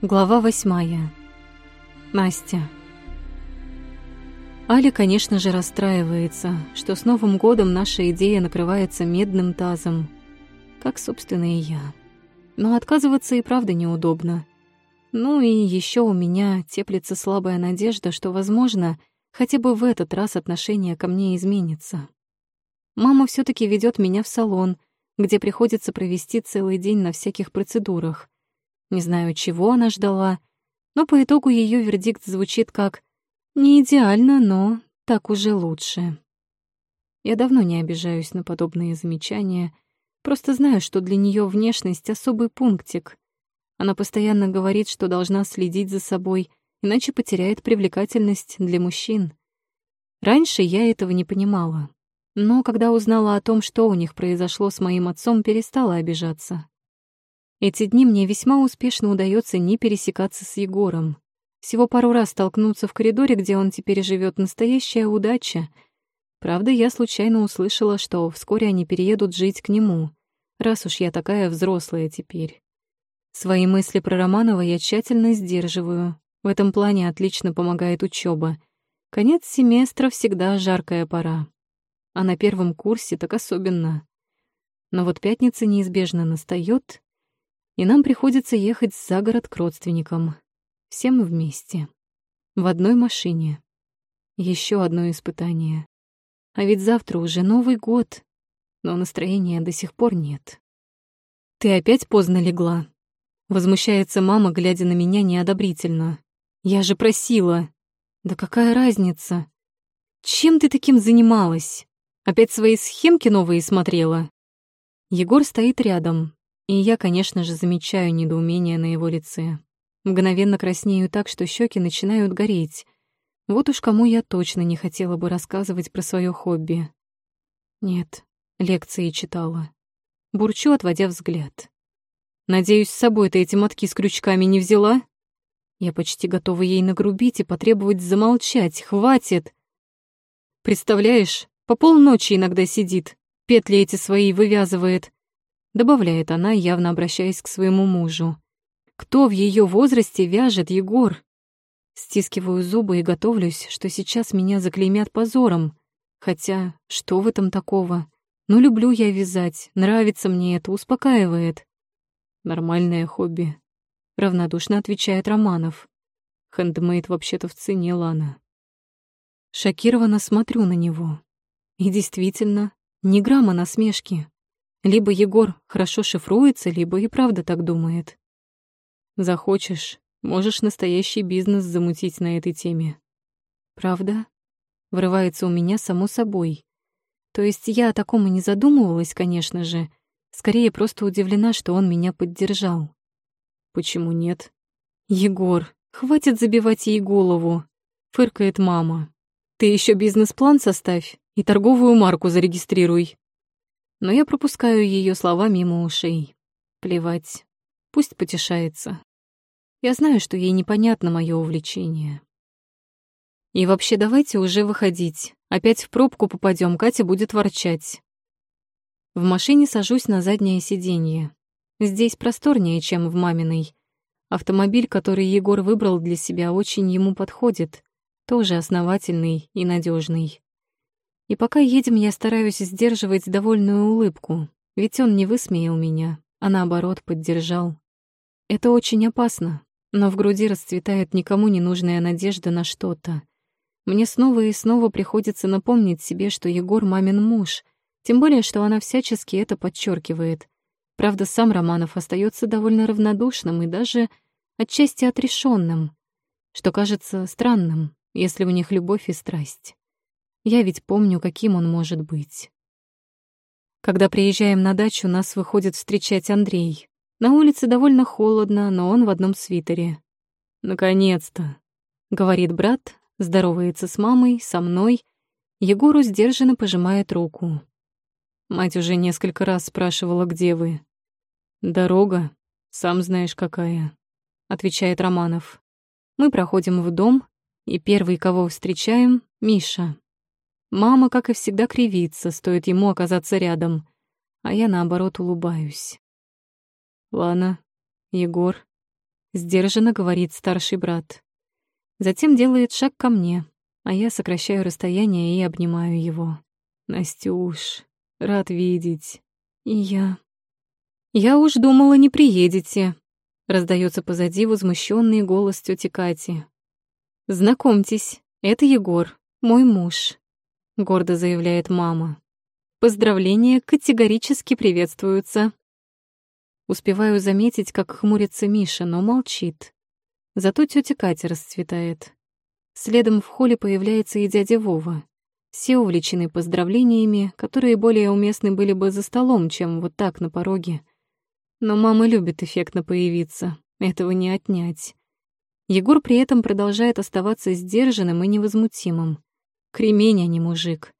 Глава восьмая. Настя. Аля, конечно же, расстраивается, что с Новым годом наша идея накрывается медным тазом, как, собственно, и я. Но отказываться и правда неудобно. Ну и еще у меня теплится слабая надежда, что, возможно, хотя бы в этот раз отношение ко мне изменится. Мама все таки ведет меня в салон, где приходится провести целый день на всяких процедурах — не знаю, чего она ждала, но по итогу ее вердикт звучит как «не идеально, но так уже лучше». Я давно не обижаюсь на подобные замечания, просто знаю, что для нее внешность — особый пунктик. Она постоянно говорит, что должна следить за собой, иначе потеряет привлекательность для мужчин. Раньше я этого не понимала, но когда узнала о том, что у них произошло с моим отцом, перестала обижаться. Эти дни мне весьма успешно удается не пересекаться с Егором. Всего пару раз столкнуться в коридоре, где он теперь живет, настоящая удача. Правда, я случайно услышала, что вскоре они переедут жить к нему, раз уж я такая взрослая теперь. Свои мысли про Романова я тщательно сдерживаю. В этом плане отлично помогает учеба. Конец семестра всегда жаркая пора. А на первом курсе так особенно. Но вот пятница неизбежно настает, и нам приходится ехать за город к родственникам. Всем вместе. В одной машине. Еще одно испытание. А ведь завтра уже Новый год, но настроения до сих пор нет. «Ты опять поздно легла?» Возмущается мама, глядя на меня неодобрительно. «Я же просила!» «Да какая разница? Чем ты таким занималась? Опять свои схемки новые смотрела?» Егор стоит рядом, и я, конечно же, замечаю недоумение на его лице. Мгновенно краснею так, что щеки начинают гореть. Вот уж кому я точно не хотела бы рассказывать про свое хобби. Нет, лекции читала. Бурчу, отводя взгляд. Надеюсь, с собой ты эти мотки с крючками не взяла? Я почти готова ей нагрубить и потребовать замолчать. Хватит! Представляешь, по полночи иногда сидит, петли эти свои вывязывает добавляет она, явно обращаясь к своему мужу. Кто в ее возрасте вяжет, Егор? Стискиваю зубы и готовлюсь, что сейчас меня заклеймят позором. Хотя, что в этом такого? Ну, люблю я вязать, нравится мне это, успокаивает. Нормальное хобби. Равнодушно отвечает Романов. Хендмейд вообще-то в цене, Лана. Шокированно смотрю на него. И действительно, ни грамма насмешки. Либо Егор хорошо шифруется, либо и правда так думает. Захочешь, можешь настоящий бизнес замутить на этой теме. Правда? Врывается у меня само собой. То есть я о таком и не задумывалась, конечно же. Скорее, просто удивлена, что он меня поддержал. Почему нет? Егор, хватит забивать ей голову, фыркает мама. Ты еще бизнес-план составь и торговую марку зарегистрируй но я пропускаю ее слова мимо ушей. Плевать, пусть потешается. Я знаю, что ей непонятно мое увлечение. И вообще давайте уже выходить. Опять в пробку попадем, Катя будет ворчать. В машине сажусь на заднее сиденье. Здесь просторнее, чем в маминой. Автомобиль, который Егор выбрал для себя, очень ему подходит. Тоже основательный и надежный. И пока едем, я стараюсь сдерживать довольную улыбку, ведь он не высмеял меня, а наоборот поддержал. Это очень опасно, но в груди расцветает никому не нужная надежда на что-то. Мне снова и снова приходится напомнить себе, что Егор мамин муж, тем более, что она всячески это подчеркивает. Правда, сам Романов остается довольно равнодушным и даже отчасти отрешенным, что кажется странным, если у них любовь и страсть. Я ведь помню, каким он может быть. Когда приезжаем на дачу, нас выходит встречать Андрей. На улице довольно холодно, но он в одном свитере. «Наконец-то», — говорит брат, здоровается с мамой, со мной. Егору сдержанно пожимает руку. Мать уже несколько раз спрашивала, где вы. «Дорога, сам знаешь какая», — отвечает Романов. Мы проходим в дом, и первый, кого встречаем, — Миша. Мама, как и всегда, кривится, стоит ему оказаться рядом, а я, наоборот, улыбаюсь. Лана, Егор. сдержанно говорит старший брат. Затем делает шаг ко мне, а я сокращаю расстояние и обнимаю его. «Настюш, рад видеть». И я... «Я уж думала, не приедете», — раздается позади возмущенный голос тети Кати. «Знакомьтесь, это Егор, мой муж», — гордо заявляет мама. «Поздравления категорически приветствуются». Успеваю заметить, как хмурится Миша, но молчит. Зато тетя Катя расцветает. Следом в холле появляется и дядя Вова. Все увлечены поздравлениями, которые более уместны были бы за столом, чем вот так на пороге. Но мама любит эффектно появиться, этого не отнять. Егор при этом продолжает оставаться сдержанным и невозмутимым. Кремень, а не мужик.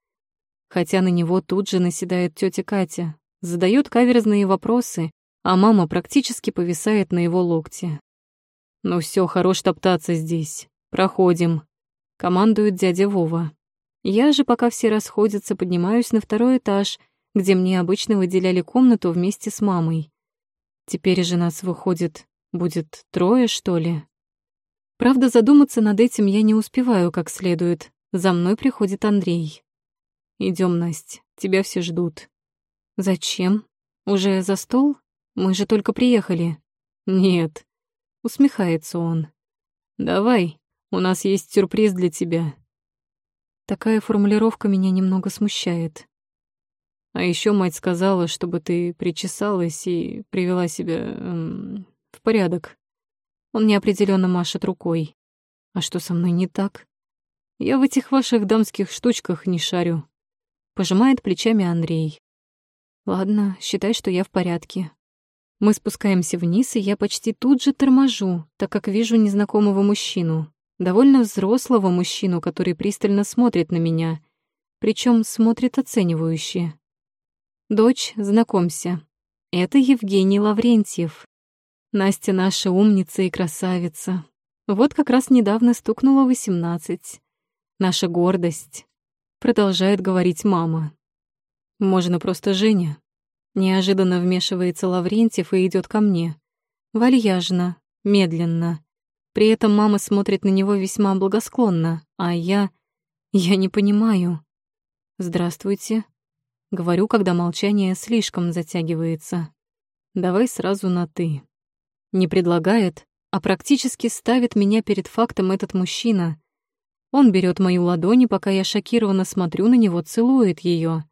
Хотя на него тут же наседает тетя Катя, задает каверзные вопросы, а мама практически повисает на его локте. «Ну все, хорош топтаться здесь. Проходим», — командует дядя Вова. Я же, пока все расходятся, поднимаюсь на второй этаж, где мне обычно выделяли комнату вместе с мамой. Теперь же нас выходит, будет трое, что ли? Правда, задуматься над этим я не успеваю как следует. За мной приходит Андрей. Идем, Настя, тебя все ждут. Зачем? Уже за стол? Мы же только приехали. Нет. Усмехается он. Давай, у нас есть сюрприз для тебя. Такая формулировка меня немного смущает. А еще мать сказала, чтобы ты причесалась и привела себя эм, в порядок. Он неопределенно машет рукой. А что со мной не так? Я в этих ваших дамских штучках не шарю. Пожимает плечами Андрей. Ладно, считай, что я в порядке. Мы спускаемся вниз, и я почти тут же торможу, так как вижу незнакомого мужчину, довольно взрослого мужчину, который пристально смотрит на меня, причем смотрит оценивающе. «Дочь, знакомься, это Евгений Лаврентьев. Настя наша умница и красавица. Вот как раз недавно стукнула восемнадцать. Наша гордость», — продолжает говорить мама. «Можно просто Женя», Неожиданно вмешивается Лаврентьев и идет ко мне. Вальяжно, медленно. При этом мама смотрит на него весьма благосклонно, а я... Я не понимаю. «Здравствуйте», — говорю, когда молчание слишком затягивается. «Давай сразу на «ты». Не предлагает, а практически ставит меня перед фактом этот мужчина. Он берет мою ладонь, и пока я шокированно смотрю на него, целует ее.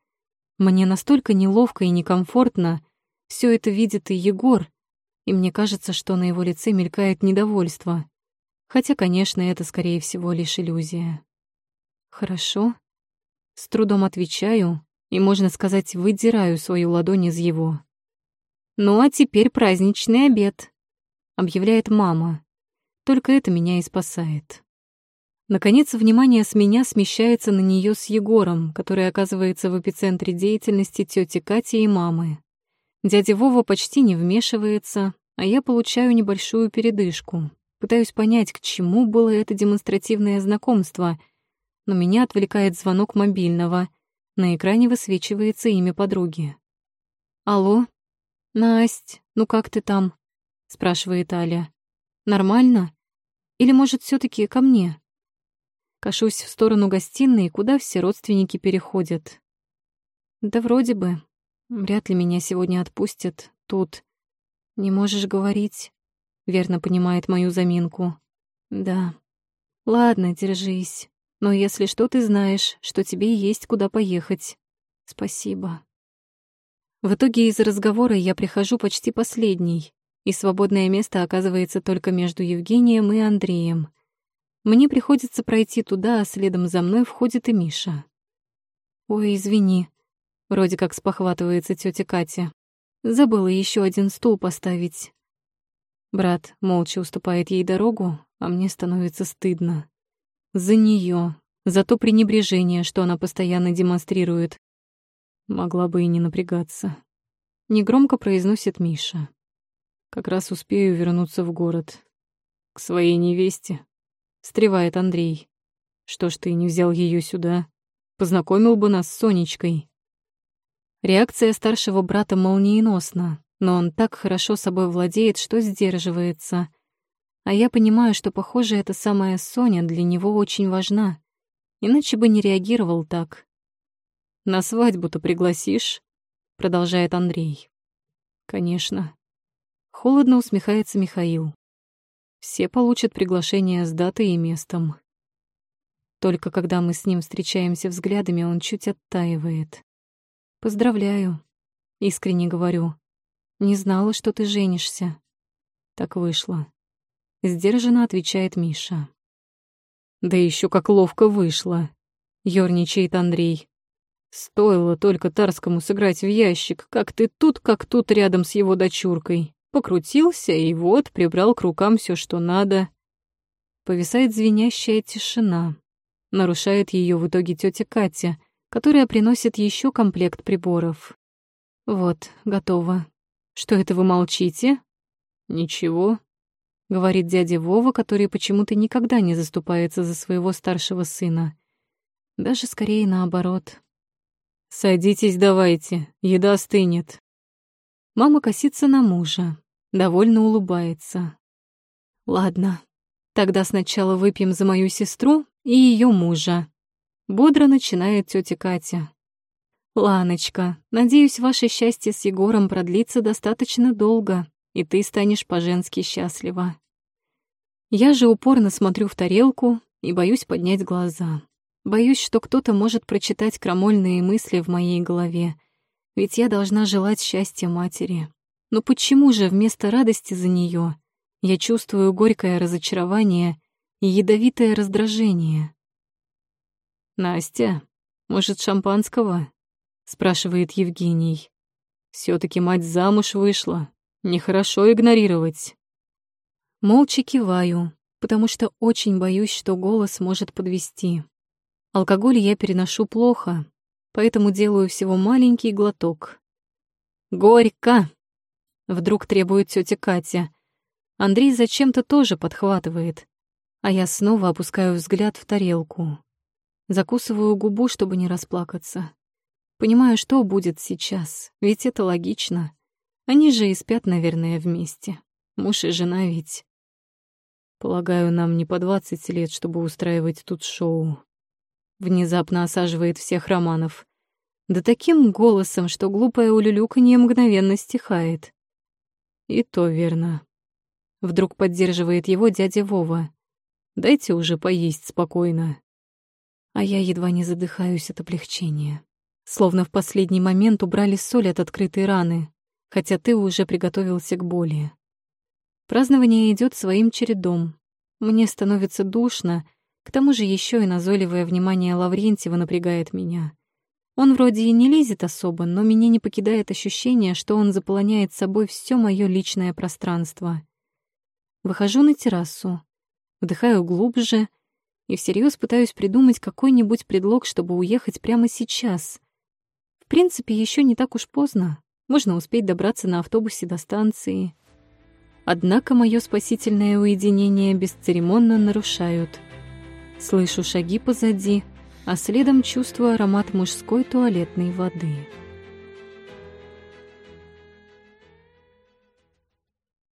Мне настолько неловко и некомфортно. Все это видит и Егор, и мне кажется, что на его лице мелькает недовольство. Хотя, конечно, это, скорее всего, лишь иллюзия. «Хорошо». С трудом отвечаю и, можно сказать, выдираю свою ладонь из его. «Ну а теперь праздничный обед», — объявляет мама. Только это меня и спасает. Наконец, внимание с меня смещается на нее с Егором, который оказывается в эпицентре деятельности тети Кати и мамы. Дядя Вова почти не вмешивается, а я получаю небольшую передышку. Пытаюсь понять, к чему было это демонстративное знакомство, но меня отвлекает звонок мобильного. На экране высвечивается имя подруги. «Алло? Насть, ну как ты там?» — спрашивает Аля. «Нормально? Или, может, все таки ко мне?» Кашусь в сторону гостиной, куда все родственники переходят. Да вроде бы. Вряд ли меня сегодня отпустят. Тут. Не можешь говорить. Верно понимает мою заминку. Да. Ладно, держись. Но если что, ты знаешь, что тебе есть куда поехать. Спасибо. В итоге из разговора я прихожу почти последней, и свободное место оказывается только между Евгением и Андреем. Мне приходится пройти туда, а следом за мной входит и Миша. «Ой, извини», — вроде как спохватывается тетя Катя. «Забыла еще один стул поставить». Брат молча уступает ей дорогу, а мне становится стыдно. За нее, за то пренебрежение, что она постоянно демонстрирует. Могла бы и не напрягаться. Негромко произносит Миша. Как раз успею вернуться в город. К своей невесте встревает Андрей. Что ж ты не взял ее сюда? Познакомил бы нас с Сонечкой. Реакция старшего брата молниеносна, но он так хорошо собой владеет, что сдерживается. А я понимаю, что, похоже, эта самая Соня для него очень важна. Иначе бы не реагировал так. «На свадьбу-то пригласишь?» — продолжает Андрей. «Конечно». Холодно усмехается Михаил. Все получат приглашение с датой и местом. Только когда мы с ним встречаемся взглядами, он чуть оттаивает. «Поздравляю», — искренне говорю. «Не знала, что ты женишься». Так вышло. Сдержанно отвечает Миша. Да еще как ловко вышло, ёрничает Андрей. Стоило только Тарскому сыграть в ящик, как ты тут, как тут рядом с его дочуркой. Покрутился и вот прибрал к рукам все, что надо. Повисает звенящая тишина. Нарушает ее в итоге тетя Катя, которая приносит еще комплект приборов. Вот, готово. Что это вы молчите? Ничего, — говорит дядя Вова, который почему-то никогда не заступается за своего старшего сына. Даже скорее наоборот. «Садитесь давайте, еда стынет». Мама косится на мужа, довольно улыбается. «Ладно, тогда сначала выпьем за мою сестру и ее мужа». Бодро начинает тетя Катя. «Ланочка, надеюсь, ваше счастье с Егором продлится достаточно долго и ты станешь по-женски счастлива. Я же упорно смотрю в тарелку и боюсь поднять глаза. Боюсь, что кто-то может прочитать крамольные мысли в моей голове, ведь я должна желать счастья матери. Но почему же вместо радости за нее я чувствую горькое разочарование и ядовитое раздражение? «Настя, может, шампанского?» — спрашивает Евгений. все таки мать замуж вышла, Нехорошо игнорировать. Молча киваю, потому что очень боюсь, что голос может подвести. Алкоголь я переношу плохо, поэтому делаю всего маленький глоток. «Горько!» — вдруг требует тетя Катя. Андрей зачем-то тоже подхватывает, а я снова опускаю взгляд в тарелку. Закусываю губу, чтобы не расплакаться. Понимаю, что будет сейчас, ведь это логично. Они же и спят, наверное, вместе. Муж и жена ведь. Полагаю, нам не по двадцать лет, чтобы устраивать тут шоу. Внезапно осаживает всех Романов. Да таким голосом, что глупое улюлюканье мгновенно стихает. И то верно. Вдруг поддерживает его дядя Вова. Дайте уже поесть спокойно. А я едва не задыхаюсь от облегчения. Словно в последний момент убрали соль от открытой раны хотя ты уже приготовился к боли. Празднование идет своим чередом. Мне становится душно, к тому же еще и назойливое внимание Лаврентьева напрягает меня. Он вроде и не лезет особо, но меня не покидает ощущение, что он заполоняет собой все мое личное пространство. Выхожу на террасу, вдыхаю глубже и всерьез пытаюсь придумать какой-нибудь предлог, чтобы уехать прямо сейчас. В принципе, еще не так уж поздно. Можно успеть добраться на автобусе до станции. Однако мое спасительное уединение бесцеремонно нарушают. Слышу шаги позади, а следом чувствую аромат мужской туалетной воды.